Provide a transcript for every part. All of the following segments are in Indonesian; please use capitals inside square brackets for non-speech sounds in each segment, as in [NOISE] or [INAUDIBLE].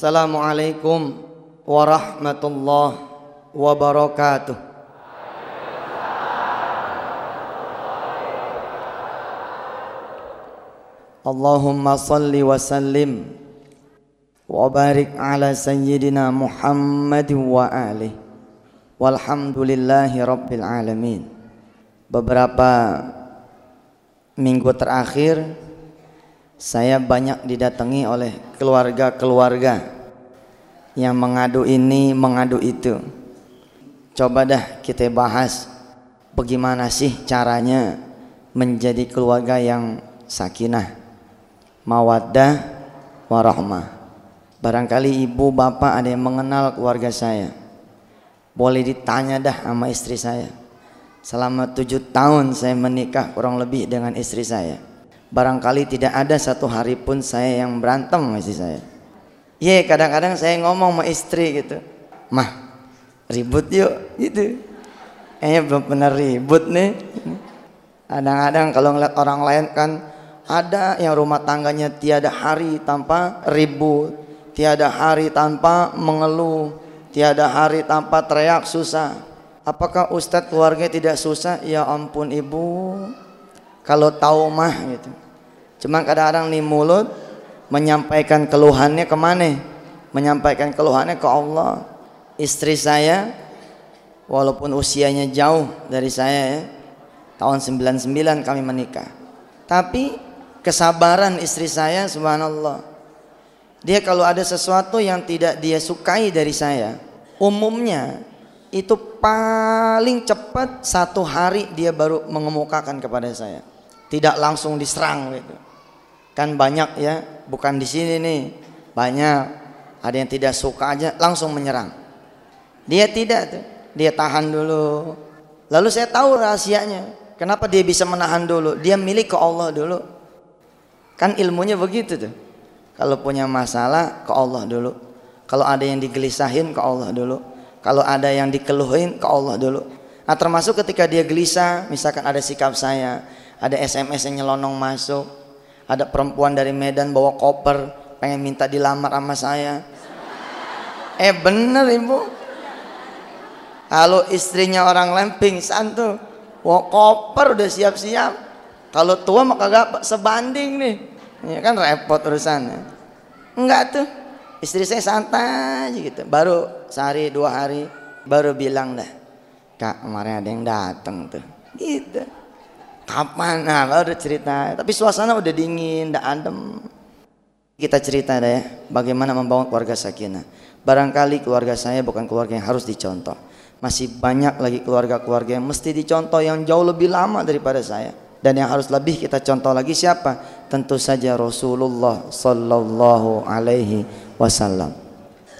Assalamualaikum warahmatullahi wabarakatuh. Allahumma salli wa sallim wa barik ala sayyidina Muhammad wa alihi walhamdulillahi rabbil alamin beberapa minggu terakhir saya banyak didatangi oleh keluarga-keluarga yang mengadu ini, mengadu itu. Coba dah kita bahas bagaimana sih caranya menjadi keluarga yang sakinah, mawaddah, warahmah. Barangkali ibu bapak ada yang mengenal keluarga saya. Boleh ditanya dah sama istri saya. Selama tujuh tahun saya menikah kurang lebih dengan istri saya barangkali tidak ada satu hari pun saya yang berantem masih saya. Ye kadang-kadang saya ngomong sama istri gitu. Mah ribut yuk gitu. Eh belum pernah ribut nih. Kadang-kadang kalau ngeliat orang lain kan ada yang rumah tangganya tiada hari tanpa ribut tiada hari tanpa mengeluh tiada hari tanpa teriak susah. Apakah ustadz keluarga tidak susah? Ya ampun ibu. Kalau tahu mah gitu cuma kadang-kadang nih mulut menyampaikan keluhannya ke mana? Menyampaikan keluhannya ke Allah. Istri saya walaupun usianya jauh dari saya ya tahun 99 kami menikah. Tapi kesabaran istri saya subhanallah. Dia kalau ada sesuatu yang tidak dia sukai dari saya umumnya itu paling cepat satu hari dia baru mengemukakan kepada saya. Tidak langsung diserang gitu. Kan banyak ya, bukan di sini nih. Banyak ada yang tidak suka aja langsung menyerang. Dia tidak tuh. Dia tahan dulu. Lalu saya tahu rahasianya. Kenapa dia bisa menahan dulu? Dia milik ke Allah dulu. Kan ilmunya begitu tuh. Kalau punya masalah ke Allah dulu. Kalau ada yang digelisahin ke Allah dulu. Kalau ada yang dikeluhin ke Allah dulu. Nah termasuk ketika dia gelisah, misalkan ada sikap saya, ada SMS yang nyelonong masuk ada perempuan dari Medan bawa koper pengen minta dilamar sama saya. Eh bener ibu. Kalau istrinya orang lain pingsan tuh. Bawa koper udah siap-siap. Kalau tua maka gak sebanding nih. Ya kan repot urusannya. Enggak tuh. Istri saya santai gitu. Baru sehari dua hari baru bilang dah kak kemarin ada yang datang tuh. Gitu kapan nah baru cerita. Tapi suasana udah dingin udah adem. Kita cerita deh bagaimana membangun keluarga sakinah. Barangkali keluarga saya bukan keluarga yang harus dicontoh. Masih banyak lagi keluarga-keluarga yang mesti dicontoh yang jauh lebih lama daripada saya. Dan yang harus lebih kita contoh lagi siapa? Tentu saja Rasulullah Sallallahu Alaihi Wasallam.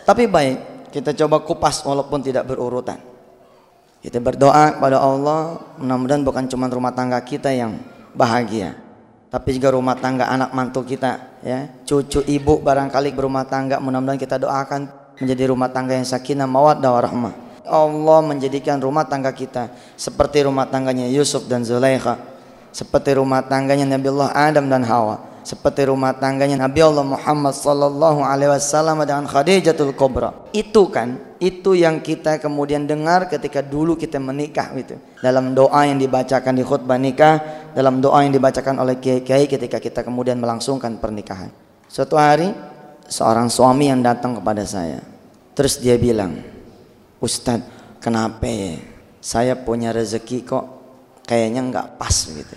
Tapi baik kita coba kupas walaupun tidak berurutan kita berdoa kepada Allah, mudah-mudahan bukan cuma rumah tangga kita yang bahagia, tapi juga rumah tangga anak mantu kita, ya, cucu ibu barangkali berumah tangga, mudah-mudahan kita doakan menjadi rumah tangga yang sakinah, mawaddah warahmah. Allah menjadikan rumah tangga kita seperti rumah tangganya Yusuf dan Zulaikha, seperti rumah tangganya Nabi Allah Adam dan Hawa seperti rumah tangganya Nabi Allah Muhammad sallallahu alaihi wasallam dengan Khadijatul Kubra. Itu kan, itu yang kita kemudian dengar ketika dulu kita menikah gitu. Dalam doa yang dibacakan di khutbah nikah, dalam doa yang dibacakan oleh kiai-kiai ketika kita kemudian melangsungkan pernikahan. Suatu hari seorang suami yang datang kepada saya. Terus dia bilang, "Ustadz, kenapa ya? Saya punya rezeki kok kayaknya nggak pas gitu."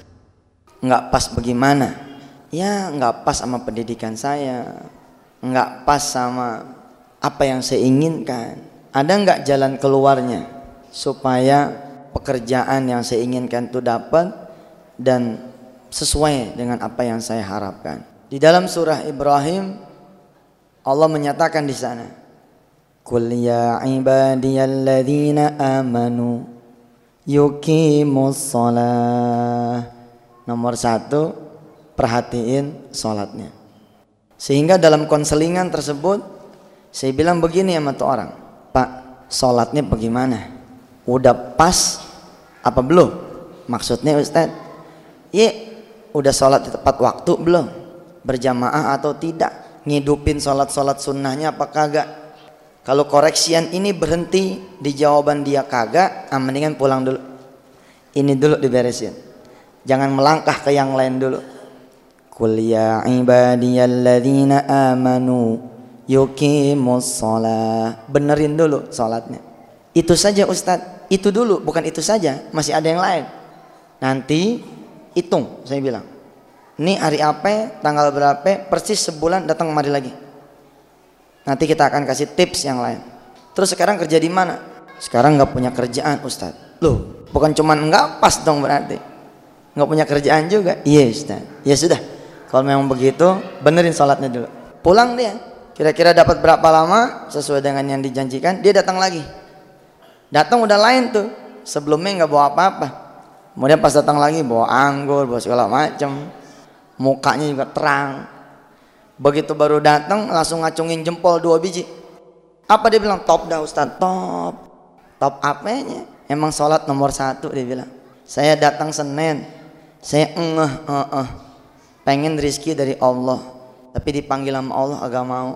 Nggak pas bagaimana? Ya nggak pas sama pendidikan saya. Nggak pas sama apa yang saya inginkan. Ada nggak jalan keluarnya supaya pekerjaan yang saya inginkan itu dapat dan sesuai dengan apa yang saya harapkan? Di dalam surah Ibrahim Allah menyatakan di sana Qul ya ibadiyalladzina amanu yuqimus salah. Nomor satu perhatiin sholatnya. Sehingga dalam konselingan tersebut saya bilang begini sama tuh orang pak sholatnya bagaimana? Udah pas apa belum? Maksudnya Ustaz iya udah sholat di tepat waktu belum? Berjamaah atau tidak? Ngidupin sholat-sholat sunnahnya apa kagak? Kalau koreksian ini berhenti di jawaban dia kagak ah, mendingan pulang dulu. Ini dulu diberesin. Jangan melangkah ke yang lain dulu Qul ya ibadiyalladzina amanu yuqimus shalah benerin dulu sholatnya itu saja Ustadz itu dulu bukan itu saja. Masih ada yang lain. Nanti hitung saya bilang. Ini hari apa tanggal berapa persis sebulan datang kemari lagi. Nanti kita akan kasih tips yang lain. Terus sekarang kerja di mana? Sekarang nggak punya kerjaan Ustadz loh bukan cuman nggak pas dong berarti. Nggak punya kerjaan juga? Iya Ustadz ya sudah kalau memang begitu benerin sholatnya dulu. Pulang dia. Kira-kira dapat berapa lama? Sesuai dengan yang dijanjikan dia datang lagi. Datang udah lain tuh. Sebelumnya nggak bawa apa-apa. Kemudian pas datang lagi bawa anggur bawa segala macam mukanya juga terang. Begitu baru datang langsung ngacungin jempol dua biji. Apa dia bilang? Top dah Ustaz. Top. Top apanya? Emang sholat nomor satu dia bilang. Saya datang Senin. Saya engeh uh, uh, pengen rizki dari Allah tapi dipanggil sama Allah agak mau.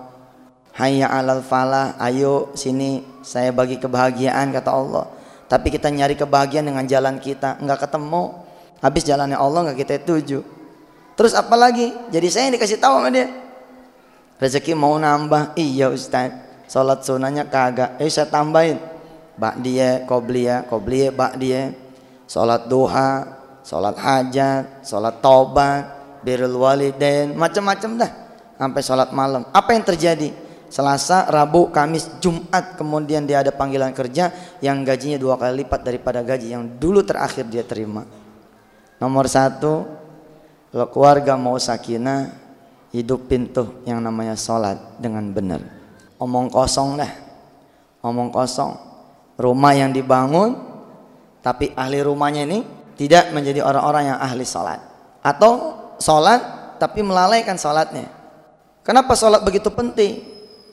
Hayya alal falah ayo sini saya bagi kebahagiaan kata Allah. Tapi kita nyari kebahagiaan dengan jalan kita nggak ketemu. Habis jalannya Allah nggak kita tuju. Terus apa lagi? Jadi saya yang dikasih tahu sama dia. Rezeki mau nambah? Iya Ustaz. Sholat sunahnya kagak. Eh saya tambahin. Bak dia kobliya kobliya bak dia. Sholat duha sholat hajat sholat taubat birrul walidain macam-macam dah sampai sholat malam apa yang terjadi Selasa, Rabu, Kamis, Jumat kemudian dia ada panggilan kerja yang gajinya dua kali lipat daripada gaji yang dulu terakhir dia terima. Nomor satu, kalau keluarga mau sakinah, hidup pintu yang namanya sholat dengan benar. Omong kosong dah, omong kosong. Rumah yang dibangun, tapi ahli rumahnya ini tidak menjadi orang-orang yang ahli sholat. Atau sholat tapi melalaikan sholatnya. Kenapa sholat begitu penting?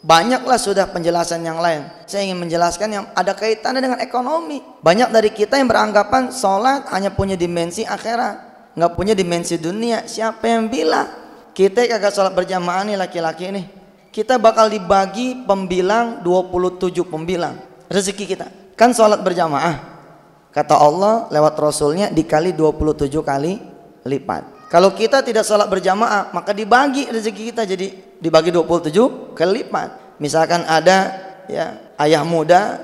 Banyaklah sudah penjelasan yang lain. Saya ingin menjelaskan yang ada kaitannya dengan ekonomi. Banyak dari kita yang beranggapan sholat hanya punya dimensi akhirat, nggak punya dimensi dunia. Siapa yang bilang? Kita kagak sholat berjamaah nih laki-laki ini. Kita bakal dibagi pembilang 27 pembilang rezeki kita. Kan sholat berjamaah. Kata Allah lewat Rasulnya dikali 27 kali lipat. Kalau kita tidak sholat berjamaah, maka dibagi rezeki kita jadi dibagi 27 kali lipat. Misalkan ada ya ayah muda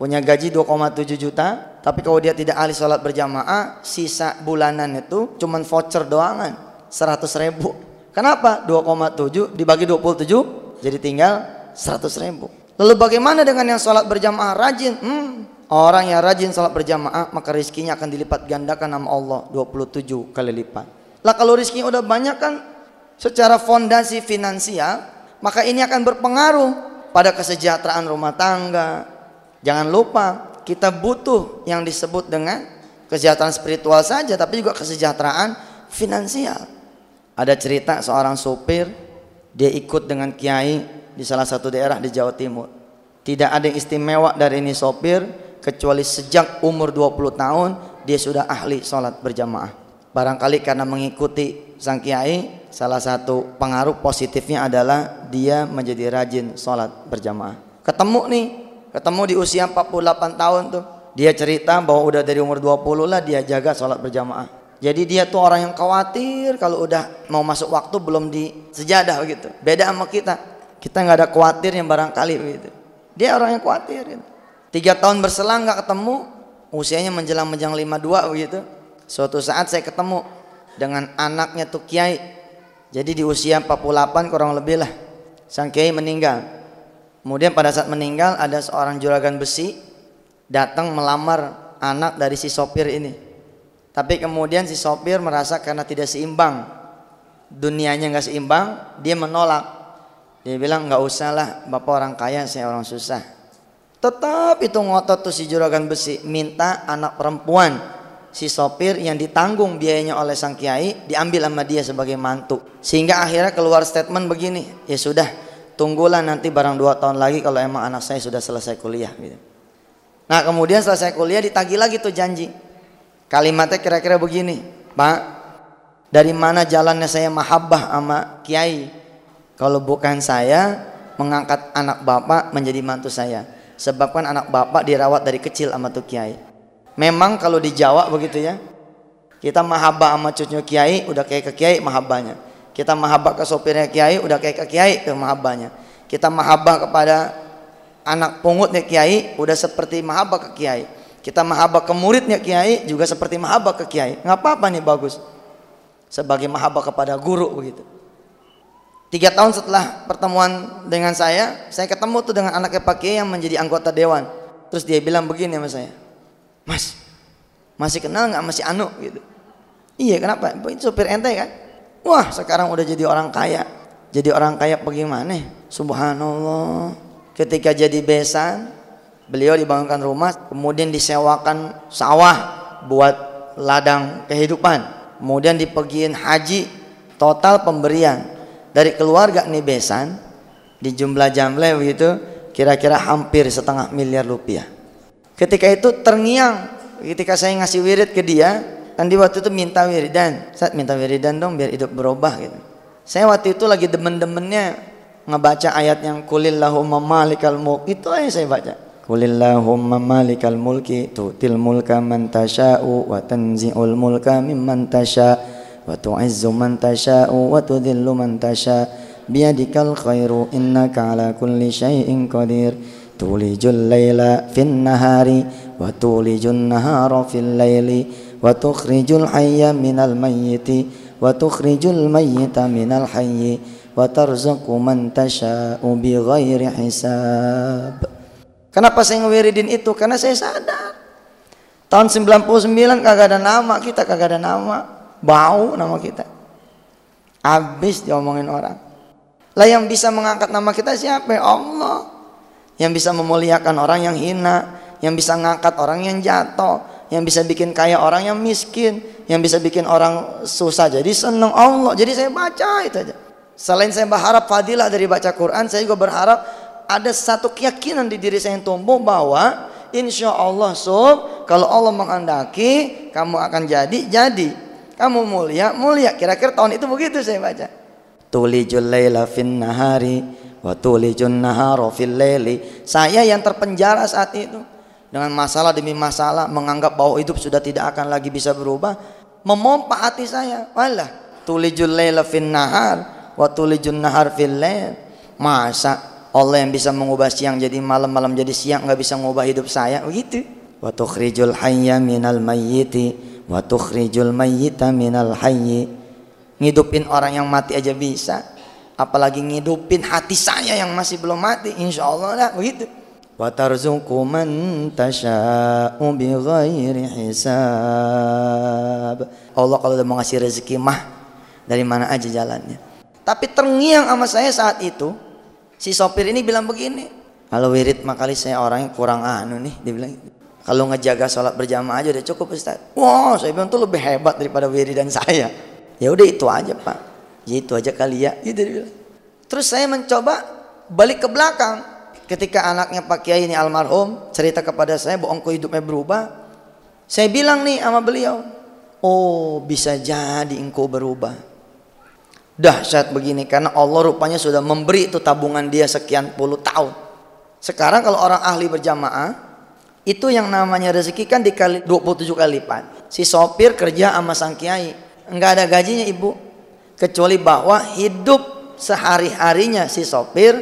punya gaji 2,7 juta, tapi kalau dia tidak ahli sholat berjamaah, sisa bulanan itu cuman voucher doangan 100 ribu. Kenapa? 2,7 dibagi 27 jadi tinggal 100 ribu. Lalu bagaimana dengan yang sholat berjamaah rajin? Hmm, orang yang rajin sholat berjamaah maka rizkinya akan dilipat gandakan nama Allah 27 kali lipat. Lah kalau rizkinya udah banyak kan secara fondasi finansial, maka ini akan berpengaruh pada kesejahteraan rumah tangga. Jangan lupa, kita butuh yang disebut dengan kesejahteraan spiritual saja, tapi juga kesejahteraan finansial. Ada cerita seorang sopir, dia ikut dengan kiai di salah satu daerah di Jawa Timur. Tidak ada yang istimewa dari ini sopir, kecuali sejak umur 20 tahun dia sudah ahli sholat berjamaah. Barangkali karena mengikuti sang kiai salah satu pengaruh positifnya adalah dia menjadi rajin sholat berjamaah. Ketemu nih, ketemu di usia 48 tahun tuh. Dia cerita bahwa udah dari umur 20 lah dia jaga sholat berjamaah. Jadi dia tuh orang yang khawatir kalau udah mau masuk waktu belum di sejadah begitu. Beda sama kita. Kita nggak ada khawatir yang barangkali begitu. Dia orang yang khawatir. Gitu. Tiga tahun berselang nggak ketemu, usianya menjelang menjelang 52 begitu. Suatu saat saya ketemu dengan anaknya tuh kiai jadi di usia 48 kurang lebih lah sang kiai meninggal. Kemudian pada saat meninggal ada seorang juragan besi datang melamar anak dari si sopir ini. Tapi kemudian si sopir merasa karena tidak seimbang dunianya nggak seimbang, dia menolak. Dia bilang nggak usah lah, bapak orang kaya, saya orang susah. Tetap itu ngotot tuh si juragan besi minta anak perempuan si sopir yang ditanggung biayanya oleh sang kiai diambil sama dia sebagai mantu sehingga akhirnya keluar statement begini ya sudah tunggulah nanti barang dua tahun lagi kalau emang anak saya sudah selesai kuliah gitu nah kemudian selesai kuliah ditagih lagi tuh janji kalimatnya kira-kira begini pak dari mana jalannya saya mahabbah sama kiai Kalau bukan saya mengangkat anak bapak menjadi mantu saya. Sebabkan anak bapak dirawat dari kecil sama tuh kiai. Memang kalau di Jawa begitu ya. Kita mahabbah sama cucu kiai udah kayak ke kiai mahabbahnya. Kita mahabbah ke sopirnya kiai udah kayak ke kiai ke mahabbahnya. Kita mahabbah kepada anak pungutnya kiai udah seperti mahabbah ke kiai. Kita mahabbah ke muridnya kiai juga seperti mahabbah ke kiai. Nggak apa-apa nih bagus. Sebagai mahabbah kepada guru begitu. Tiga tahun setelah pertemuan dengan saya, saya ketemu tuh dengan anaknya Pak Kiai yang menjadi anggota dewan. Terus dia bilang begini sama saya, Mas, masih kenal nggak masih Anu gitu? Iya kenapa? Itu sopir ente kan? Wah sekarang udah jadi orang kaya. Jadi orang kaya bagaimana? Subhanallah. Ketika jadi besan, beliau dibangunkan rumah, kemudian disewakan sawah buat ladang kehidupan. Kemudian dipergiin haji, total pemberian dari keluarga nih besan di jumlah jamle begitu kira-kira hampir setengah miliar rupiah ketika itu terngiang ketika saya ngasih wirid ke dia dan di waktu itu minta wiridan. Saat minta wiridan dong biar hidup berubah gitu. Saya waktu itu lagi demen-demennya ngebaca ayat yang kulillahumma malikal mulk. Itu aja saya baca. Kulillahumma malikal mulki tu'til mulka man tasha'u wa tanzi'ul mulka mimman tasha' wa tu'izzu man tasha'u wa tudhillu man tasha' biyadikal khairu innaka ala kulli syai'in qadir. تولج الليل في النهار وتولج النهار في الليل وتخرج الحي من الميت وتخرج الميت من الحي وترزق من تشاء بغير حساب Kenapa saya ngewiridin itu? Karena saya sadar Tahun 99 kagak ada nama kita kagak ada nama bau nama kita habis diomongin orang lah yang bisa mengangkat nama kita siapa Allah yang bisa memuliakan orang yang hina. Yang bisa mengangkat orang yang jatuh. Yang bisa bikin kaya orang yang miskin. Yang bisa bikin orang susah jadi senang Allah jadi saya baca itu aja. Selain saya berharap fadilah dari baca Quran saya juga berharap ada satu keyakinan di diri saya yang tumbuh bahwa insya Allah sob kalau Allah menghendaki kamu akan jadi jadi. Kamu mulia, mulia. Kira-kira tahun itu begitu saya baca. Tulijul laila fin fil. Saya yang terpenjara saat itu dengan masalah demi masalah menganggap bahwa hidup sudah tidak akan lagi bisa berubah, memompa hati saya. Walah, tulijul laila fin nahar wa tulijun nahar fil lail. Masa Allah yang bisa mengubah siang jadi malam, malam jadi siang nggak bisa mengubah hidup saya begitu. Wa tukhrijul hayya minal mayyiti wa tukhrijul mayyita minal hayyi ngidupin orang yang mati aja bisa apalagi ngidupin hati saya yang masih belum mati insyaallah lah begitu wa tarzuqu man tasha'u bighairi hisab Allah kalau udah mau ngasih rezeki mah dari mana aja jalannya tapi terngiang sama saya saat itu si sopir ini bilang begini kalau wirid makali saya orang yang kurang anu nih dia bilang gitu. Kalau ngejaga sholat berjamaah aja udah cukup Ustaz. Wah, saya bilang tuh lebih hebat daripada Wiri dan saya. Ya udah itu aja Pak. Ya itu aja kali ya. Gitu Terus saya mencoba balik ke belakang. Ketika anaknya Pak Kiai ini almarhum cerita kepada saya bahwa engkau hidupnya berubah. Saya bilang nih sama beliau. Oh bisa jadi engkau berubah. Dahsyat begini karena Allah rupanya sudah memberi itu tabungan dia sekian puluh tahun. Sekarang kalau orang ahli berjamaah itu yang namanya rezeki kan dikali 27 kali lipat. Si sopir kerja sama sang kiai, enggak ada gajinya ibu. Kecuali bahwa hidup sehari-harinya si sopir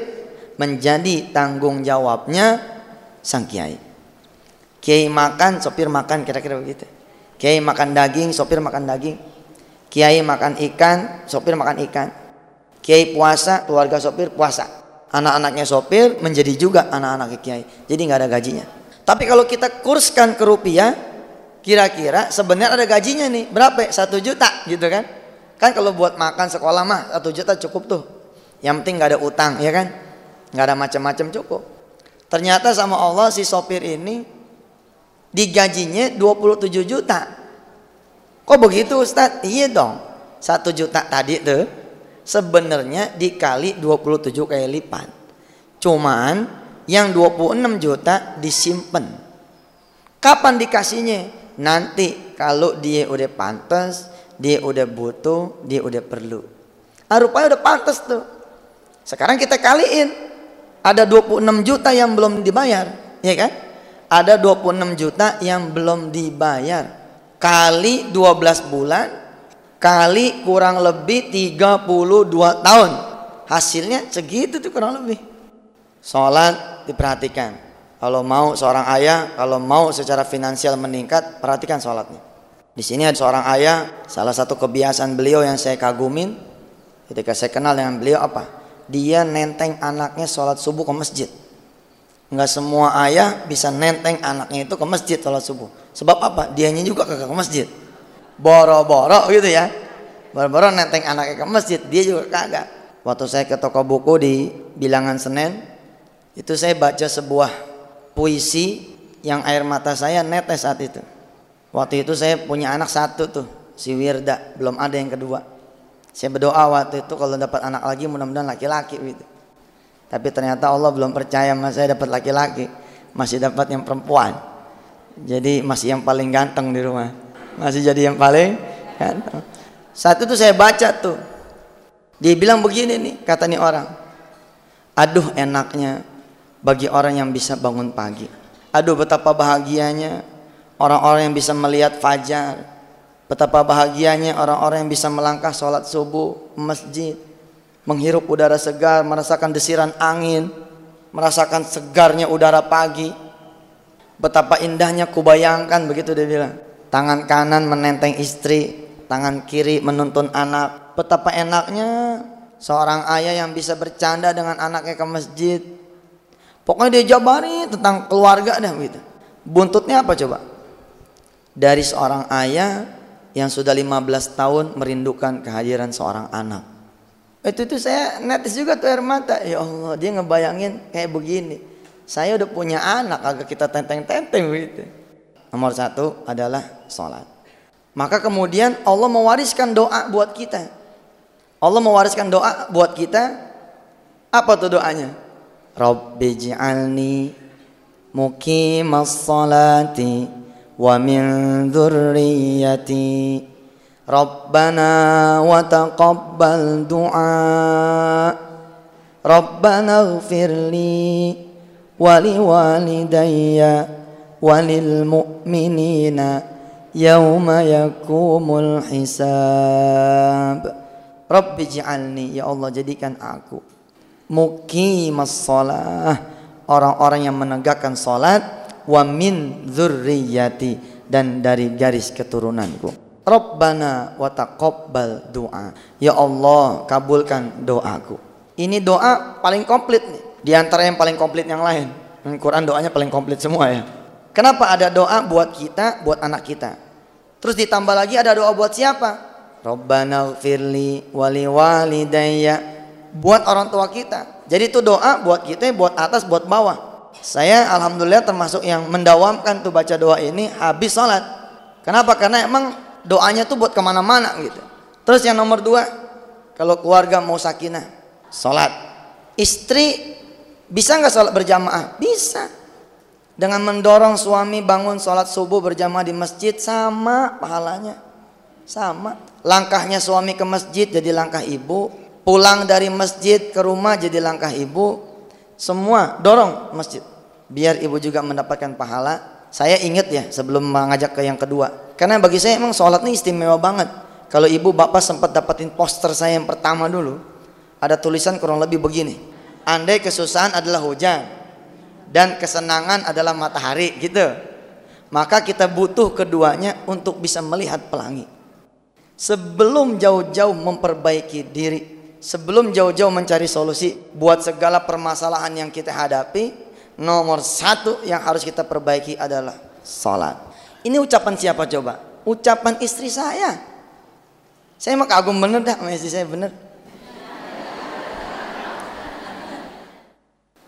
menjadi tanggung jawabnya sang kiai. Kiai makan, sopir makan, kira-kira begitu. Kiai makan daging, sopir makan daging. Kiai makan ikan, sopir makan ikan. Kiai puasa, keluarga sopir puasa. Anak-anaknya sopir menjadi juga anak-anak kiai. Jadi nggak ada gajinya. Tapi kalau kita kurskan ke rupiah, kira-kira sebenarnya ada gajinya nih. Berapa? Satu juta gitu kan? Kan kalau buat makan sekolah mah satu juta cukup tuh. Yang penting nggak ada utang, ya kan? Nggak ada macam-macam cukup. Ternyata sama Allah si sopir ini digajinya 27 juta. Kok begitu Ustaz? Iya dong. Satu juta tadi tuh sebenarnya dikali 27 kali lipat. Cuman yang 26 juta disimpan. Kapan dikasihnya? Nanti kalau dia udah pantas, dia udah butuh, dia udah perlu. Ah, rupanya udah pantas tuh. Sekarang kita kaliin. Ada 26 juta yang belum dibayar, ya kan? Ada 26 juta yang belum dibayar. Kali 12 bulan kali kurang lebih 32 tahun. Hasilnya segitu tuh kurang lebih. Sholat diperhatikan. Kalau mau seorang ayah, kalau mau secara finansial meningkat, perhatikan sholatnya. Di sini ada seorang ayah, salah satu kebiasaan beliau yang saya kagumin ketika saya kenal dengan beliau apa? dia nenteng anaknya sholat subuh ke masjid. Nggak semua ayah bisa nenteng anaknya itu ke masjid sholat subuh. Sebab apa? Dianya juga kagak ke masjid. Boro-boro gitu ya. Boro-boro nenteng anaknya ke masjid, dia juga kagak. Waktu saya ke toko buku di Bilangan Senen, itu saya baca sebuah puisi yang air mata saya netes saat itu. Waktu itu saya punya anak satu tuh, si Wirda, belum ada yang kedua. Saya berdoa waktu itu kalau dapat anak lagi mudah-mudahan laki-laki gitu. Tapi ternyata Allah belum percaya mas saya dapat laki-laki, masih dapat yang perempuan. Jadi masih yang paling ganteng di rumah. Masih jadi yang paling ganteng. Saat itu saya baca tuh. Dia bilang begini nih, kata nih orang. Aduh enaknya bagi orang yang bisa bangun pagi. Aduh betapa bahagianya orang-orang yang bisa melihat fajar, Betapa bahagianya orang-orang yang bisa melangkah sholat subuh, masjid, menghirup udara segar, merasakan desiran angin, merasakan segarnya udara pagi. Betapa indahnya kubayangkan begitu dia bilang. Tangan kanan menenteng istri, tangan kiri menuntun anak. Betapa enaknya seorang ayah yang bisa bercanda dengan anaknya ke masjid. Pokoknya dia jabari tentang keluarga dah gitu. Buntutnya apa coba? Dari seorang ayah yang sudah 15 tahun merindukan kehadiran seorang anak. Itu tuh saya netis juga tuh air mata. Ya Allah, dia ngebayangin kayak begini. Saya udah punya anak, agak kita tenteng-tenteng gitu. Nomor satu adalah sholat. Maka kemudian Allah mewariskan doa buat kita. Allah mewariskan doa buat kita. Apa tuh doanya? Rabbi ji'alni muqimas salati ومن ذريتي ربنا وتقبل دعاء ربنا اغفر لي ولوالدي وللمؤمنين يوم يقوم الحساب رب اجعلني ya Allah jadikan aku muqimas salah orang-orang yang menegakkan salat wa min dzurriyyati dan dari garis keturunanku. Rabbana wa taqabbal doa. Ya Allah, kabulkan doaku. Ini doa paling komplit nih. Di antara yang paling komplit yang lain. Al Quran doanya paling komplit semua ya. Kenapa ada doa buat kita, buat anak kita? Terus ditambah lagi ada doa buat siapa? Rabbana firli wali walidayya buat orang tua kita. Jadi itu doa buat kita, buat atas, buat bawah. Saya alhamdulillah termasuk yang mendawamkan tuh baca doa ini habis sholat. Kenapa? Karena emang doanya tuh buat ke mana-mana gitu. Terus yang nomor dua, kalau keluarga mau sakinah, sholat. Istri bisa nggak sholat berjamaah? Bisa. Dengan mendorong suami bangun sholat subuh berjamaah di masjid sama pahalanya. Sama. Langkahnya suami ke masjid jadi langkah ibu. Pulang dari masjid ke rumah jadi langkah ibu semua dorong masjid. Biar ibu juga mendapatkan pahala. Saya ingat ya sebelum mengajak ke yang kedua. Karena bagi saya emang sholat ini istimewa banget. Kalau ibu bapak sempat dapetin poster saya yang pertama dulu. Ada tulisan kurang lebih begini. Andai kesusahan adalah hujan. Dan kesenangan adalah matahari gitu. Maka kita butuh keduanya untuk bisa melihat pelangi. Sebelum jauh-jauh memperbaiki diri sebelum jauh-jauh mencari solusi buat segala permasalahan yang kita hadapi, nomor satu yang harus kita perbaiki adalah salat. Ini ucapan siapa coba? Ucapan istri saya. Saya mah kagum bener dah sama istri saya bener.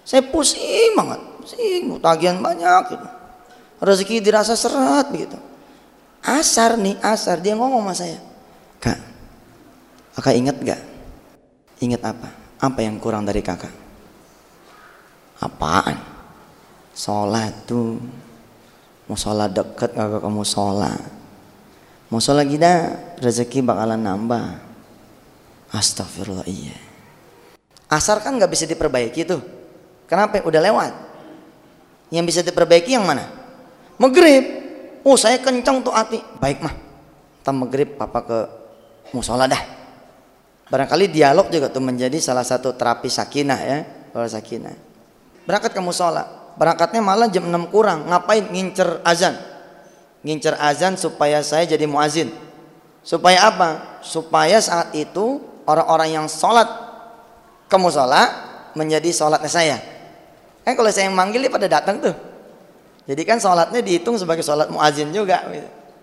Saya pusing banget, pusing, tagihan banyak gitu. Rezeki dirasa seret begitu. Asar nih, asar dia ngomong sama saya. Kak, kakak inget gak Ingat apa? Apa yang kurang dari kakak? Apaan? Sholat tuh. Mau sholat deket kakak kamu sholat. Mau sholat kita rezeki bakalan nambah. Astagfirullah iya. Asar kan nggak bisa diperbaiki tuh. Kenapa? Udah lewat. Yang bisa diperbaiki yang mana? Maghrib. Oh saya kencang tuh hati. Baik mah. Kita maghrib papa ke musola dah. Barangkali dialog juga tuh menjadi salah satu terapi sakinah ya. Kalau sakinah. Berangkat ke musola. Berangkatnya malah jam 6 kurang. Ngapain? Ngincer azan. Ngincer azan supaya saya jadi muazin. Supaya apa? Supaya saat itu orang-orang yang sholat ke musola menjadi sholatnya saya. Kan kalau saya yang manggil dia pada datang tuh. Jadi kan sholatnya dihitung sebagai sholat muazin juga.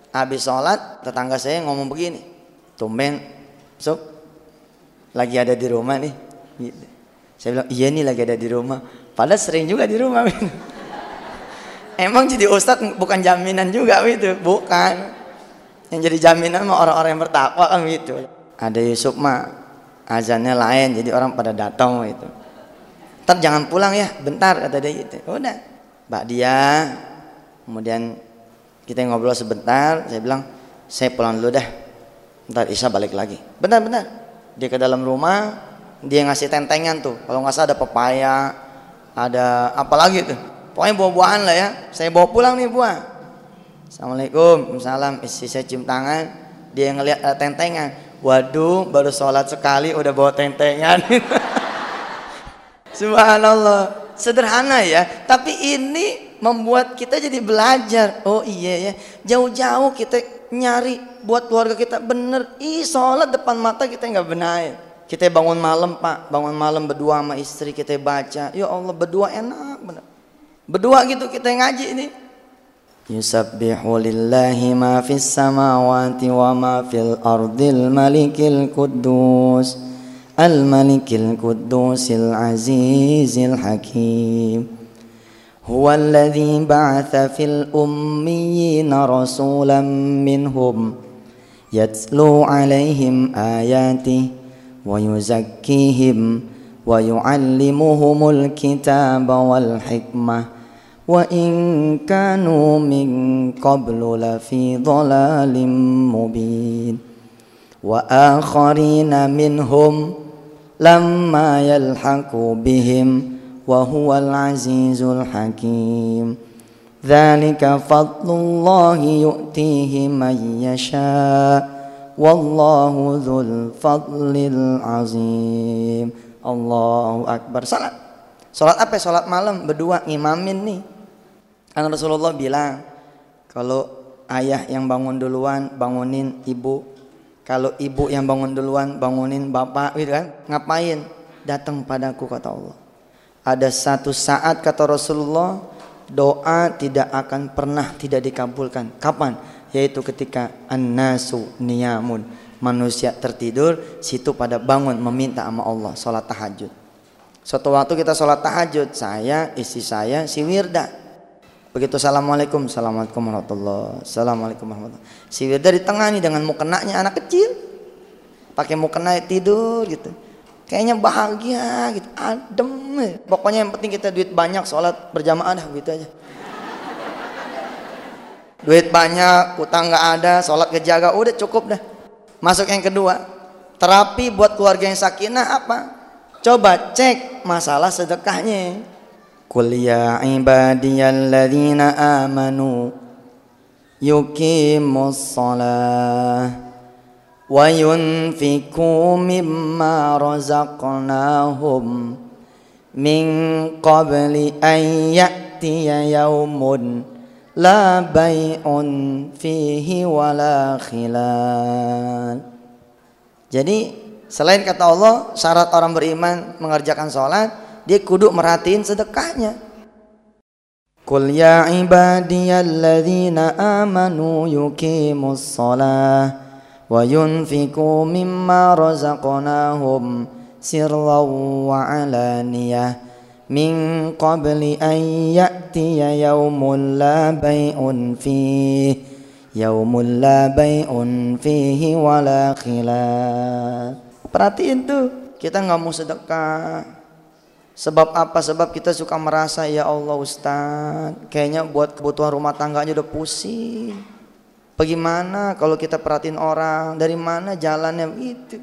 Habis sholat tetangga saya ngomong begini. Tumben, so lagi ada di rumah nih. Gitu. Saya bilang iya nih lagi ada di rumah. Padahal sering juga di rumah. Emang jadi ustadz bukan jaminan juga gitu, bukan. Yang jadi jaminan mah orang-orang yang bertakwa kan gitu. Ada Yusuf mah azannya lain, jadi orang pada datang gitu. Ntar jangan pulang ya, bentar kata dia gitu. Udah, mbak dia, kemudian kita ngobrol sebentar. Saya bilang, saya pulang dulu dah. Ntar Isa balik lagi. Bentar, bentar. Dia ke dalam rumah, dia ngasih tentengan tuh. Kalau nggak salah ada pepaya, ada apa lagi tuh. Pokoknya buah-buahan lah ya. Saya bawa pulang nih buah Assalamualaikum, salam. Istri saya cium tangan, dia ngeliat ada tentengan. Waduh, baru sholat sekali udah bawa tentengan. [LAUGHS] Subhanallah, sederhana ya. Tapi ini membuat kita jadi belajar. Oh iya ya, jauh-jauh kita nyari buat keluarga kita bener. Ih, sholat depan mata kita nggak benar. Kita bangun malam pak, bangun malam berdua sama istri kita baca. Ya Allah berdua enak bener. Berdua gitu kita ngaji ini يسبح لله ما في السماوات وما في الأرض الملك القدوس الملك القدوس العزيز الحكيم هو الذي بعث في الأميين رسولا منهم يتلو عليهم آياته ويزكيهم ويعلمهم الكتاب والحكمة. وإن كانوا من قبل لفي ضلال مبين. وآخرين منهم لما يلحقوا بهم وهو العزيز الحكيم. ذلك فضل الله يؤتيه من يشاء والله ذو الفضل العظيم الله أكبر صلاة صلاة apa صلاة malam berdua ngimamin nih Kan Rasulullah bilang kalau ayah yang bangun duluan bangunin ibu. Kalau ibu yang bangun duluan bangunin bapak gitu kan. Ngapain? Datang padaku kata Allah. Ada satu saat kata Rasulullah doa tidak akan pernah tidak dikabulkan. Kapan? Yaitu ketika an-nasu niyamun. Manusia tertidur, situ pada bangun meminta sama Allah sholat tahajud. Suatu waktu kita sholat tahajud, saya, istri saya, si Wirda Begitu assalamualaikum, assalamualaikum warahmatullah, assalamualaikum warahmatullah. Si Wirda di tengah nih dengan mukenanya anak kecil, pakai mukena tidur gitu kayaknya bahagia gitu adem. Pokoknya yang penting kita duit banyak sholat berjamaah dah gitu aja. Duit banyak utang nggak ada sholat kejaga udah cukup dah. Masuk yang kedua terapi buat keluarga yang sakinah apa? Coba cek masalah sedekahnya. Kuliah ya ibadiyalladzina amanu yukimus sholat وينفقوا مما رزقناهم من قبل أن يأتي يوم لا بيع فيه ولا خلال Jadi selain kata Allah syarat orang beriman mengerjakan sholat dia kudu merhatiin sedekahnya Qul ya ibadiyalladzina amanu yuqimus shalah mimma razaqnahum sirran wa alaniyah min qabli an ya'tiya yawmun la bay'un fihi yawmun la bay'un fihi wala khilaf perhatiin tuh kita nggak mau sedekah Sebab apa? Sebab kita suka merasa ya Allah Ustaz, kayaknya buat kebutuhan rumah tangganya udah pusing. Bagaimana kalau kita perhatiin orang, dari mana jalannya itu?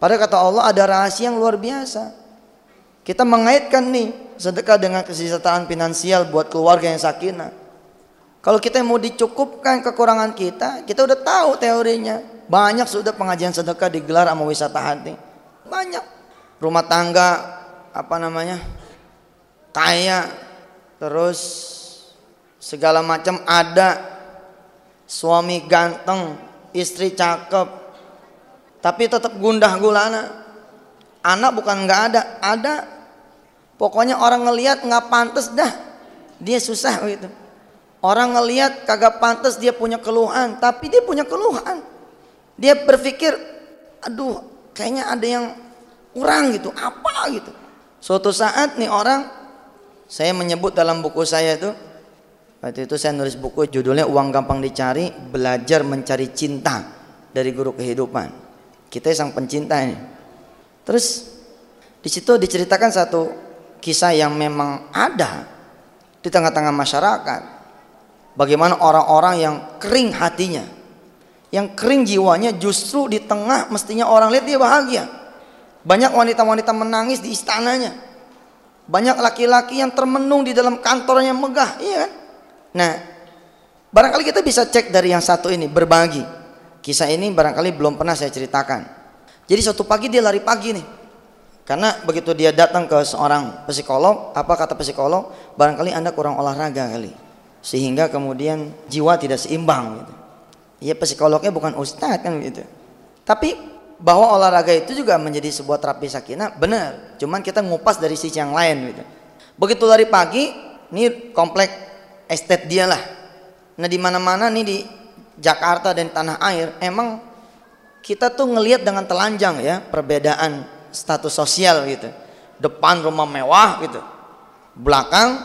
Padahal kata Allah ada rahasia yang luar biasa. Kita mengaitkan nih sedekah dengan kesejahteraan finansial buat keluarga yang sakinah. Kalau kita mau dicukupkan kekurangan kita, kita udah tahu teorinya. Banyak sudah pengajian sedekah digelar sama wisata hati. Banyak. Rumah tangga apa namanya? Kaya terus segala macam ada. Suami ganteng, istri cakep. Tapi tetap gundah gulana. Anak bukan nggak ada, ada Pokoknya orang ngelihat nggak pantas dah, dia susah gitu. Orang ngelihat kagak pantas dia punya keluhan, tapi dia punya keluhan. Dia berpikir, aduh, kayaknya ada yang kurang gitu, apa gitu. Suatu saat nih orang, saya menyebut dalam buku saya itu, waktu itu saya nulis buku judulnya Uang Gampang Dicari, Belajar Mencari Cinta dari Guru Kehidupan. Kita sang pencinta ini. Terus di situ diceritakan satu kisah yang memang ada di tengah-tengah masyarakat. Bagaimana orang-orang yang kering hatinya, yang kering jiwanya justru di tengah mestinya orang lihat dia bahagia. Banyak wanita-wanita menangis di istananya. Banyak laki-laki yang termenung di dalam kantornya megah, iya kan? Nah, barangkali kita bisa cek dari yang satu ini, berbagi. Kisah ini barangkali belum pernah saya ceritakan. Jadi suatu pagi dia lari pagi nih, karena begitu dia datang ke seorang psikolog, apa kata psikolog? Barangkali Anda kurang olahraga kali. Sehingga kemudian jiwa tidak seimbang gitu. Ya psikolognya bukan ustadz kan gitu. Tapi bahwa olahraga itu juga menjadi sebuah terapi sakinah, benar. Cuman kita ngupas dari sisi yang lain gitu. Begitu lari pagi, ini komplek estet dia lah. Nah di mana-mana nih di Jakarta dan tanah air, emang kita tuh ngelihat dengan telanjang ya perbedaan status sosial gitu. Depan rumah mewah gitu belakang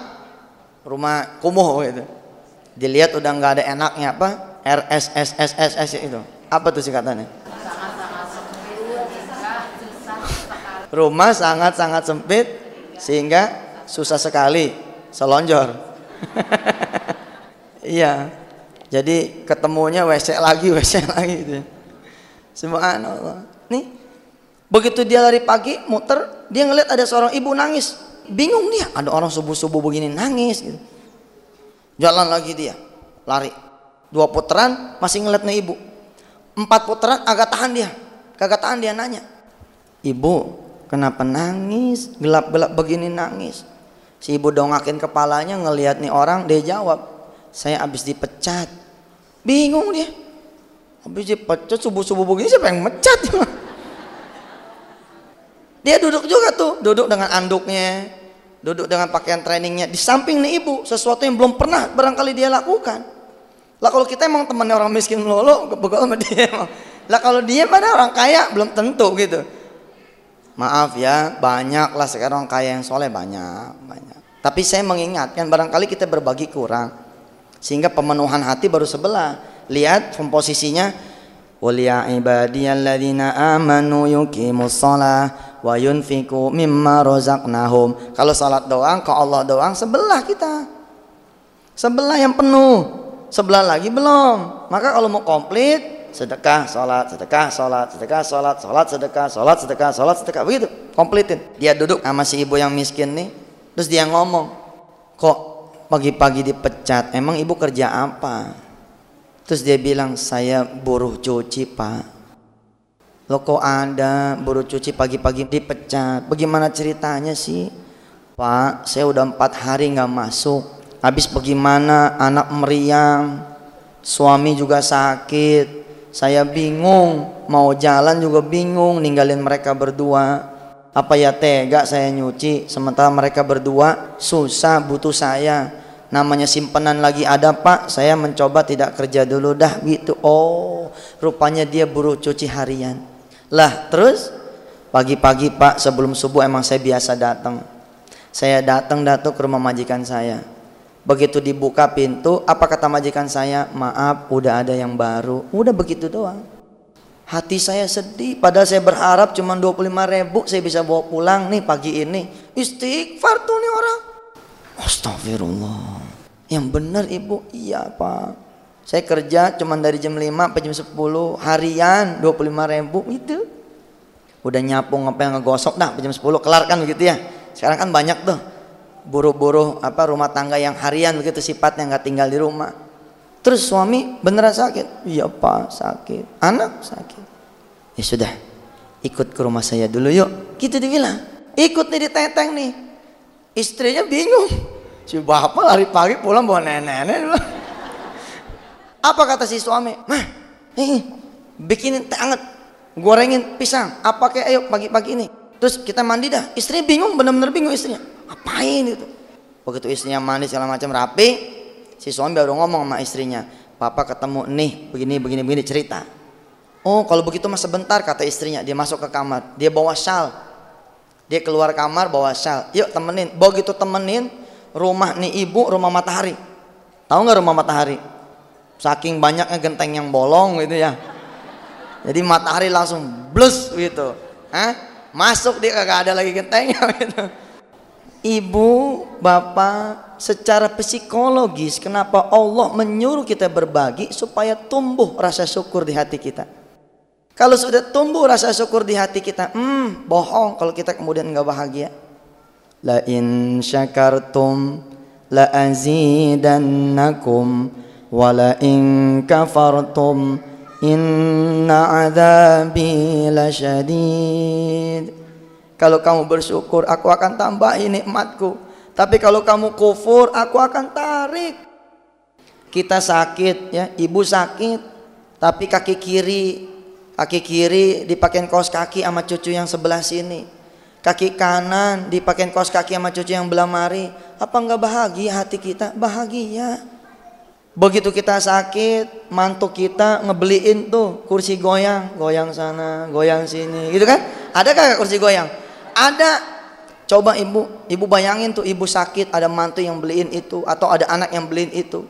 rumah kumuh gitu. Dilihat udah nggak ada enaknya apa RSSSSS itu. Apa tuh singkatannya? Rumah sangat-sangat sempit sehingga susah sekali selonjor [LAUGHS] iya jadi ketemunya WC lagi WC lagi gitu Allah nih Begitu dia lari pagi muter, dia ngeliat ada seorang ibu nangis. Bingung dia, ada orang subuh-subuh begini nangis gitu. Jalan lagi dia, lari. Dua putaran masih ngeliat nih ibu. Empat putaran agak tahan dia. Kagak tahan dia nanya. Ibu, kenapa nangis? Gelap-gelap begini nangis. Si ibu dongakin kepalanya ngeliat nih orang, dia jawab, saya habis dipecat. Bingung dia. Habis dipecat subuh-subuh begini siapa yang mecat? [LAUGHS] Dia duduk juga tuh, duduk dengan anduknya, duduk dengan pakaian trainingnya. Di samping nih ibu, sesuatu yang belum pernah barangkali dia lakukan. Lah kalau kita emang temannya orang miskin melulu, begal sama dia. Lah kalau dia pada orang kaya belum tentu gitu. Maaf ya, banyak lah sekarang kaya yang soleh banyak, banyak. Tapi saya mengingatkan barangkali kita berbagi kurang, sehingga pemenuhan hati baru sebelah. Lihat komposisinya, Walia ibadiyalladzina amanu yuqimus shalah wa yunfiku mimma rozaknahum. Kalau salat doang ke Allah doang sebelah kita. Sebelah yang penuh, sebelah lagi belum. Maka kalau mau komplit sedekah, salat, sedekah, salat, sedekah, salat, salat, sedekah, salat, sedekah, salat, sedekah begitu. Komplitin. Dia duduk sama si ibu yang miskin nih, terus dia ngomong, "Kok pagi-pagi dipecat? Emang ibu kerja apa?" Terus dia bilang, "Saya buruh cuci, Pak." Lo kok ada buru cuci pagi-pagi dipecat? Bagaimana ceritanya sih? Pak, saya udah empat hari nggak masuk. Habis bagaimana? Anak meriang, suami juga sakit. Saya bingung, mau jalan juga bingung, ninggalin mereka berdua. Apa ya tega saya nyuci, sementara mereka berdua susah butuh saya. Namanya simpenan lagi ada pak, saya mencoba tidak kerja dulu dah gitu. Oh, rupanya dia buruh cuci harian. Lah terus pagi-pagi Pak sebelum subuh emang saya biasa datang. Saya datang datang ke rumah majikan saya. Begitu dibuka pintu, apa kata majikan saya? Maaf, udah ada yang baru. Udah begitu doang. Hati saya sedih, padahal saya berharap cuma 25 ribu saya bisa bawa pulang nih pagi ini. Istighfar tuh nih orang. Astagfirullah. Yang benar ibu, iya pak. Saya kerja cuma dari jam 5 sampai jam 10 harian 25 ribu itu. Udah nyapu ngepel ngegosok dah jam 10 kelar kan begitu ya. sekarang kan banyak tuh buruh-buruh apa rumah tangga yang harian begitu sifatnya nggak tinggal di rumah. Terus suami beneran sakit? Iya pak sakit. Anak? Sakit. Ya sudah ikut ke rumah saya dulu yuk. Gitu dibilang. Ikut nih di teteng nih. Istrinya bingung. Si bapak lari pagi pulang bawa nenek-nenek. Apa kata si suami? Mah nih bikinin teh anget gorengin pisang. Apa kayak ayo pagi-pagi ini. Terus kita mandi dah. Istrinya bingung bener-bener bingung istrinya ngapain itu? Begitu istrinya mandi segala macam rapi si suami baru ngomong sama istrinya papa ketemu nih begini begini begini cerita. Oh kalau begitu mas sebentar kata istrinya. Dia masuk ke kamar dia bawa shawl. Dia keluar kamar bawa shawl. Yuk temenin. Begitu temenin rumah nih ibu rumah matahari. Tahu nggak rumah matahari? Saking banyaknya genteng yang bolong gitu ya. Jadi matahari langsung blus gitu. Hah? masuk dia kagak ada lagi gentengnya [LAUGHS] gitu ibu bapak secara psikologis kenapa Allah menyuruh kita berbagi supaya tumbuh rasa syukur di hati kita? Kalau sudah tumbuh rasa syukur di hati kita hmm bohong kalau kita kemudian nggak bahagia. La in syakartum la azidannakum wala in kafartum inna adabi lasyadid kalau kamu bersyukur aku akan tambahi nikmatku. Tapi kalau kamu kufur aku akan tarik. Kita sakit ya. Ibu sakit tapi kaki kiri kaki kiri dipakai kaos kaki sama cucu yang sebelah sini. Kaki kanan dipakai kaos kaki sama cucu yang belah mari. Apa enggak bahagia hati kita? Bahagia. Begitu kita sakit, mantu kita ngebeliin tuh kursi goyang, goyang sana, goyang sini, gitu kan? Ada kursi goyang? Ada. Coba ibu, ibu bayangin tuh ibu sakit, ada mantu yang beliin itu, atau ada anak yang beliin itu.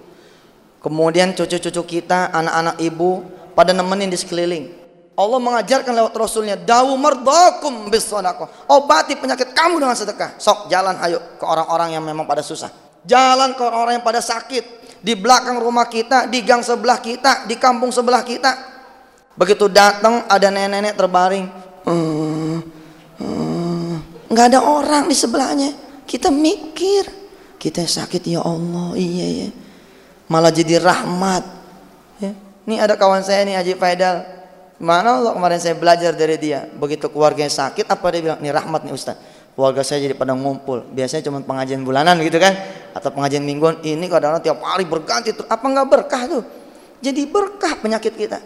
Kemudian cucu-cucu kita, anak-anak ibu, pada nemenin di sekeliling. Allah mengajarkan lewat Rasulnya, dawu mardakum bis Obati penyakit kamu dengan sedekah. Sok jalan ayo ke orang-orang yang memang pada susah. Jalan ke orang-orang yang pada sakit di belakang rumah kita, di gang sebelah kita, di kampung sebelah kita. Begitu datang ada nenek-nenek terbaring. Hmm, hmm, nggak ada orang di sebelahnya. Kita mikir, kita sakit ya Allah, iya ya. Malah jadi rahmat. Ya. Ini ada kawan saya nih Haji Faidal. Mana Allah kemarin saya belajar dari dia. Begitu keluarganya sakit, apa dia bilang? Ini rahmat nih Ustaz keluarga saya jadi pada ngumpul biasanya cuma pengajian bulanan gitu kan atau pengajian mingguan ini kadang-kadang tiap hari berganti tuh apa nggak berkah tuh jadi berkah penyakit kita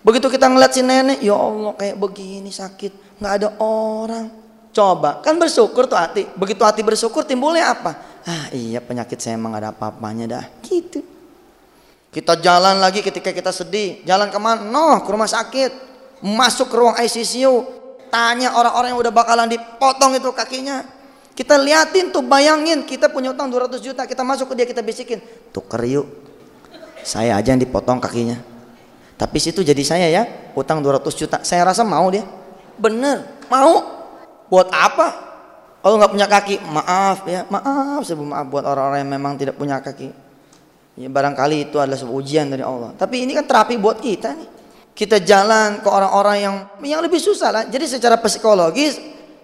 begitu kita ngeliat si nenek ya Allah kayak begini sakit nggak ada orang coba kan bersyukur tuh hati. Begitu hati bersyukur timbulnya apa? Ah iya penyakit saya emang ada apa-apanya dah. Gitu. Kita jalan lagi ketika kita sedih. Jalan ke mana? Noh ke rumah sakit. Masuk ke ruang ICU tanya orang-orang yang udah bakalan dipotong itu kakinya. Kita liatin tuh bayangin. Kita punya utang 200 juta. Kita masuk ke dia kita bisikin. Tuker yuk. Saya aja yang dipotong kakinya. Tapi situ jadi saya ya utang 200 juta. Saya rasa mau dia. Bener mau buat apa kalau nggak punya kaki maaf ya maaf sebelum maaf buat orang-orang yang memang tidak punya kaki ya barangkali itu adalah sebuah ujian dari Allah tapi ini kan terapi buat kita nih kita jalan ke orang-orang yang yang lebih susah lah. Jadi secara psikologis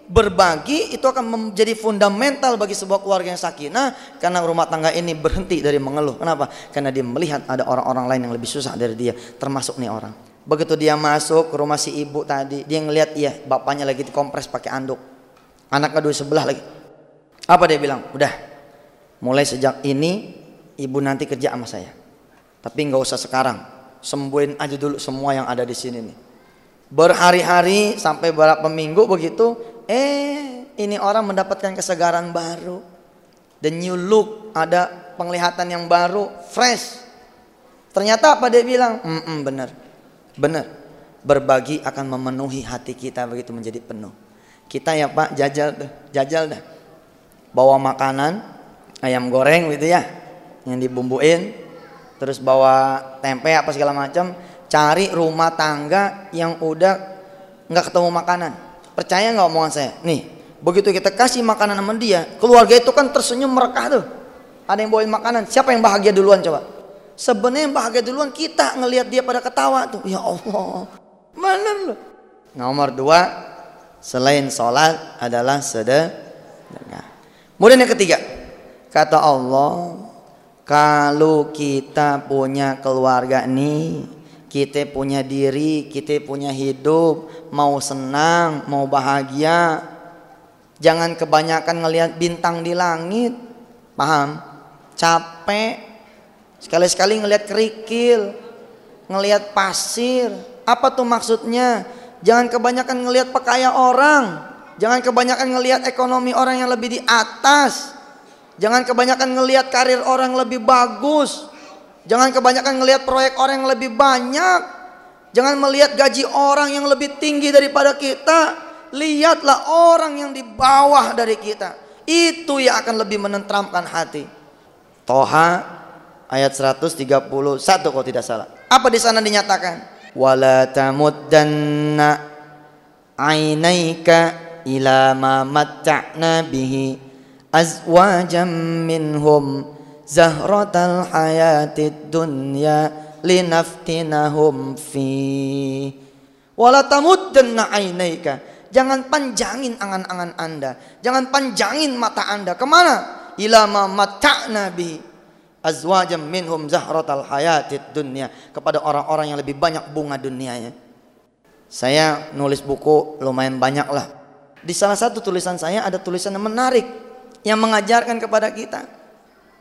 berbagi itu akan menjadi fundamental bagi sebuah keluarga yang sakinah karena rumah tangga ini berhenti dari mengeluh. Kenapa? Karena dia melihat ada orang-orang lain yang lebih susah dari dia, termasuk nih orang. Begitu dia masuk ke rumah si ibu tadi, dia ngelihat iya bapaknya lagi dikompres pakai anduk. Anaknya dua sebelah lagi. Apa dia bilang? Udah, mulai sejak ini ibu nanti kerja sama saya. Tapi nggak usah sekarang, sembuhin aja dulu semua yang ada di sini nih. Berhari-hari sampai beberapa minggu begitu, eh ini orang mendapatkan kesegaran baru. The new look, ada penglihatan yang baru, fresh. Ternyata apa dia bilang? Mm -mm, bener, bener. Berbagi akan memenuhi hati kita begitu menjadi penuh. Kita ya Pak jajal dah, jajal dah. Bawa makanan, ayam goreng gitu ya, yang dibumbuin, terus bawa tempe apa segala macam. Cari rumah tangga yang udah nggak ketemu makanan. Percaya nggak omongan saya? Nih begitu kita kasih makanan sama dia keluarga itu kan tersenyum merekah tuh. Ada yang bawain makanan. Siapa yang bahagia duluan coba sebenarnya yang bahagia duluan kita ngelihat dia pada ketawa tuh. Ya Allah. Mana loh. Nomor dua selain sholat adalah sedekah. Kemudian yang ketiga, kata Allah, kalau kita punya keluarga nih, kita punya diri, kita punya hidup, mau senang, mau bahagia, jangan kebanyakan ngelihat bintang di langit, paham? Capek, sekali-sekali ngelihat kerikil, ngelihat pasir, apa tuh maksudnya? Jangan kebanyakan ngelihat pakaian orang, jangan kebanyakan ngelihat ekonomi orang yang lebih di atas, Jangan kebanyakan ngelihat karir orang lebih bagus. Jangan kebanyakan ngelihat proyek orang yang lebih banyak. Jangan melihat gaji orang yang lebih tinggi daripada kita. Lihatlah orang yang di bawah dari kita. Itu yang akan lebih menentramkan hati. Toha ayat 131 kalau tidak salah. Apa di sana dinyatakan? Wala tamuddanna ainaika ila ma matta'na bihi azwajam minhum zahratal hayatid dunya linaftinahum fi. Wala tamuddanna ainaika. Jangan panjangin angan-angan anda. Jangan panjangin mata anda. Ke mana? Ila ma mata'na bi azwajam minhum zahratal hayatid dunya kepada orang-orang yang lebih banyak bunga dunianya saya nulis buku lumayan banyak lah di salah satu tulisan saya ada tulisan yang menarik yang mengajarkan kepada kita.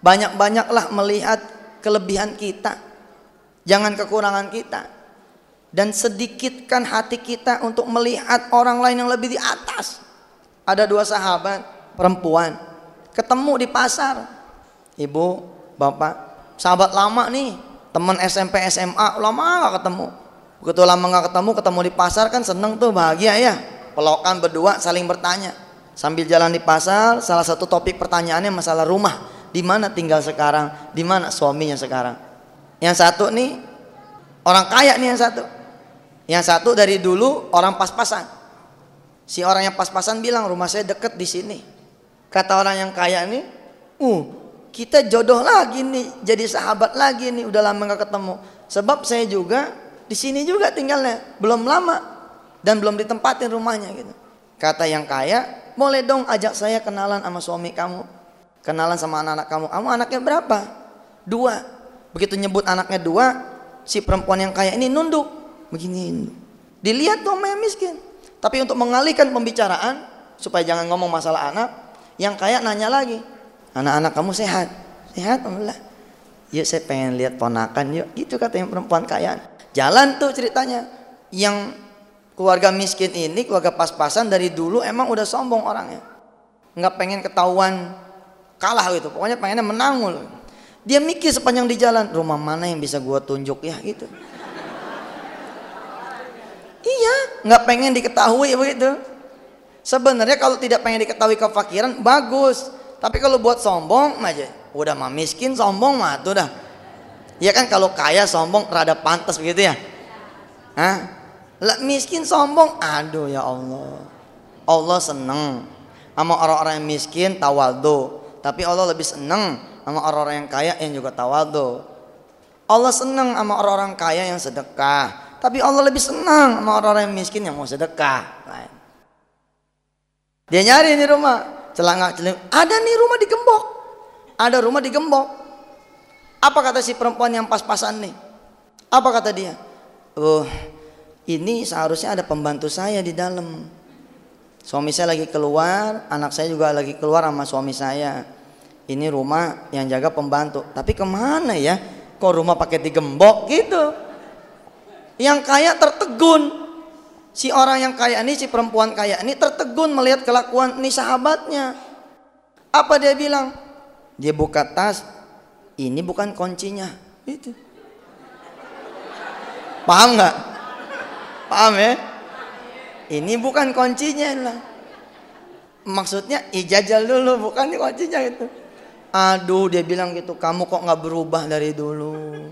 Banyak-banyaklah melihat kelebihan kita, jangan kekurangan kita. Dan sedikitkan hati kita untuk melihat orang lain yang lebih di atas. Ada dua sahabat perempuan ketemu di pasar. Ibu, bapak, sahabat lama nih, teman SMP SMA lama gak ketemu. Begitu lama gak ketemu, ketemu di pasar kan seneng tuh bahagia ya. Pelokan berdua saling bertanya Sambil jalan di pasar, salah satu topik pertanyaannya masalah rumah. Di mana tinggal sekarang? Di mana suaminya sekarang? Yang satu nih orang kaya nih yang satu. Yang satu dari dulu orang pas-pasan. Si orang yang pas-pasan bilang rumah saya deket di sini. Kata orang yang kaya nih, uh kita jodoh lagi nih, jadi sahabat lagi nih, udah lama gak ketemu. Sebab saya juga di sini juga tinggalnya, belum lama dan belum ditempatin rumahnya gitu. Kata yang kaya, boleh dong ajak saya kenalan sama suami kamu. Kenalan sama anak-anak kamu. Kamu anaknya berapa? Dua. Begitu nyebut anaknya dua, si perempuan yang kaya ini nunduk. Begini. Dilihat dong yang miskin. Tapi untuk mengalihkan pembicaraan, supaya jangan ngomong masalah anak, yang kaya nanya lagi. Anak-anak kamu sehat? Sehat, alhamdulillah. Yuk saya pengen lihat ponakan yuk. Gitu kata yang perempuan kaya. Jalan tuh ceritanya. Yang keluarga miskin ini keluarga pas-pasan dari dulu emang udah sombong orangnya nggak pengen ketahuan kalah gitu pokoknya pengennya menang mulu dia mikir sepanjang di jalan rumah mana yang bisa gua tunjuk ya gitu iya nggak pengen diketahui begitu sebenarnya kalau tidak pengen diketahui kefakiran bagus tapi kalau buat sombong aja udah mah miskin sombong mah tuh dah ya kan kalau kaya sombong rada pantas begitu ya Hah? Lah miskin sombong, aduh ya Allah. Allah seneng sama orang-orang yang miskin tawaldo. Tapi Allah lebih seneng sama orang-orang yang kaya yang juga tawaldo. Allah seneng sama orang-orang kaya yang sedekah. Tapi Allah lebih senang sama orang-orang yang miskin yang mau sedekah. Dia nyari ini rumah, celangak celing. Ada nih rumah di Gembok. Ada rumah di Gembok. Apa kata si perempuan yang pas-pasan nih? Apa kata dia? Uh, ini seharusnya ada pembantu saya di dalam. Suami saya lagi keluar, anak saya juga lagi keluar sama suami saya. Ini rumah yang jaga pembantu. Tapi ke mana ya? Kok rumah pakai digembok gitu? Yang kaya tertegun. Si orang yang kaya ini, si perempuan kaya ini tertegun melihat kelakuan ini sahabatnya. Apa dia bilang? Dia buka tas, ini bukan kuncinya. Itu. Paham nggak? Paham ya? Ini bukan kuncinya lah. Maksudnya ijajal dulu bukan kuncinya itu. Aduh dia bilang gitu, kamu kok nggak berubah dari dulu.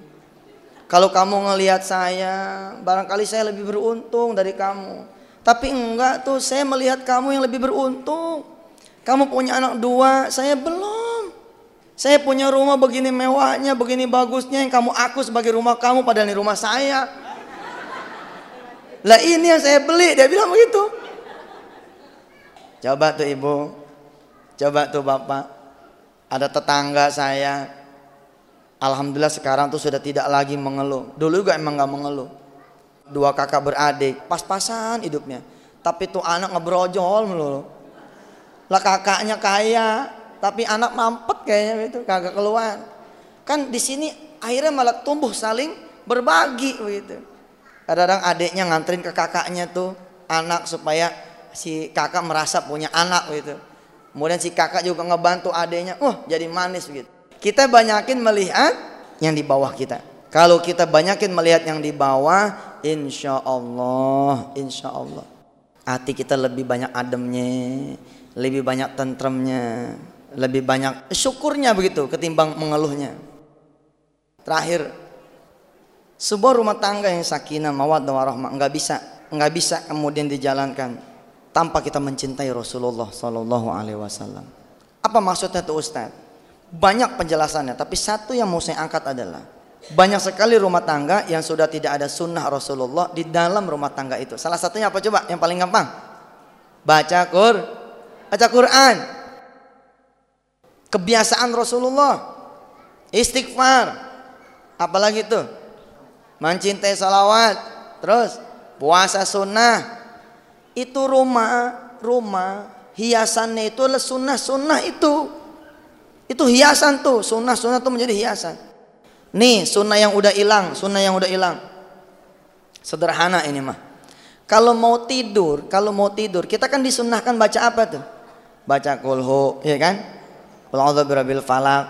Kalau kamu ngelihat saya, barangkali saya lebih beruntung dari kamu. Tapi enggak tuh, saya melihat kamu yang lebih beruntung. Kamu punya anak dua, saya belum. Saya punya rumah begini mewahnya, begini bagusnya yang kamu aku sebagai rumah kamu padahal ini rumah saya. Lah ini yang saya beli, dia bilang begitu. Coba tuh ibu, Coba tuh Bapak, ada tetangga saya, Alhamdulillah sekarang tuh sudah tidak lagi mengeluh. Dulu juga emang gak mengeluh. Dua kakak beradik, pas-pasan hidupnya. Tapi tuh anak ngebrojol melulu. Lah kakaknya kaya, tapi anak mampet kayaknya itu kagak keluar. Kan di sini akhirnya malah tumbuh saling berbagi begitu. Kadang-kadang adiknya nganterin ke kakaknya tuh anak supaya si kakak merasa punya anak gitu. Kemudian si kakak juga ngebantu adiknya, wah jadi manis gitu. Kita banyakin melihat yang di bawah kita. Kalau kita banyakin melihat yang di bawah, insya Allah, insya Allah. Hati kita lebih banyak ademnya, lebih banyak tentremnya, lebih banyak syukurnya begitu ketimbang mengeluhnya. Terakhir, sebuah rumah tangga yang sakinah, mawaddah warahmah nggak bisa, nggak bisa kemudian dijalankan tanpa kita mencintai Rasulullah Sallallahu Alaihi Wasallam. Apa maksudnya tuh Ustaz? Banyak penjelasannya, tapi satu yang mau saya angkat adalah banyak sekali rumah tangga yang sudah tidak ada sunnah Rasulullah di dalam rumah tangga itu. Salah satunya apa coba? Yang paling gampang, baca Qur, baca Quran. Kebiasaan Rasulullah, istighfar, apalagi tuh, mencintai salawat, terus puasa sunnah, itu rumah rumah hiasannya itu sunnah-sunnah itu itu hiasan tuh, sunnah-sunnah tuh menjadi hiasan. Nih, sunnah yang udah hilang, sunnah yang udah hilang. Sederhana ini mah. Kalau mau tidur, kalau mau tidur, kita kan disunnahkan baca apa tuh? Baca kulhu, ya kan? Kul birabil falak,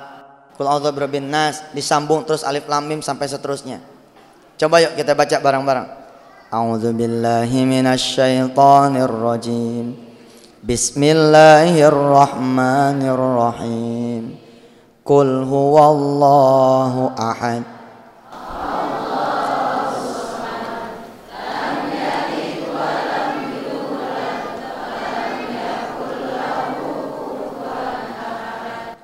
kul birabin nas, disambung terus alif lam mim sampai seterusnya. Coba yuk kita baca bareng-bareng. A'udzubillahi minasyaitonirrajim. -bareng. بسم الله الرحمن الرحيم قل هو الله أحد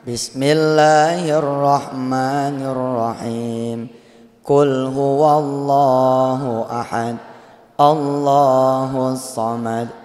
بسم الله الرحمن الرحيم قل هو الله أحد الله الصمد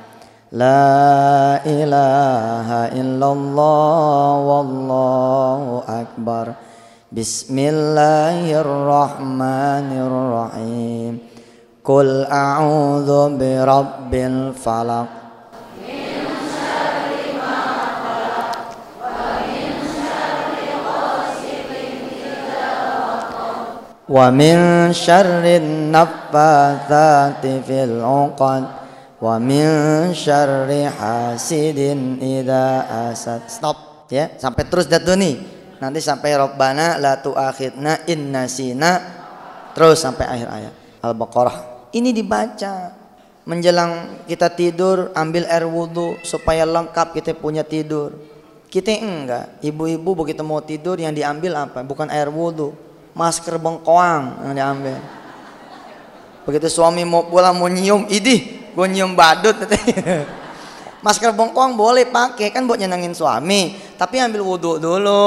لا إله إلا الله والله أكبر. بسم الله الرحمن الرحيم. قل أعوذ برب الفلق. ومن شر النفاثات في العقد. ومن شر حاسد إذا أسد stop ya sampai terus datu nih nanti sampai Rabbana la tu'akhidna in nasina terus sampai akhir ayat Al-Baqarah ini dibaca menjelang kita tidur ambil air wudhu supaya lengkap kita punya tidur kita enggak ibu-ibu begitu mau tidur yang diambil apa bukan air wudhu masker bengkoang yang diambil begitu suami mau pulang mau nyium idih gue nyium badut. [LAUGHS] Masker bengkoang boleh pakai kan buat nyenangin suami. Tapi ambil wudhu dulu.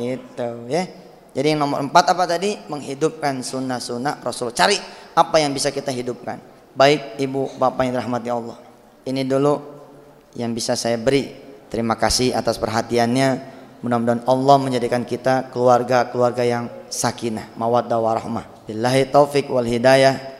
Gitu ya. Jadi yang nomor empat apa tadi? Menghidupkan sunnah-sunnah Rasul cari apa yang bisa kita hidupkan. Baik ibu bapak yang dirahmati Allah. Ini dulu yang bisa saya beri. Terima kasih atas perhatiannya. Mudah-mudahan Allah menjadikan kita keluarga-keluarga yang sakinah, mawaddah warahmah. Billahi taufik wal hidayah.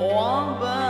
On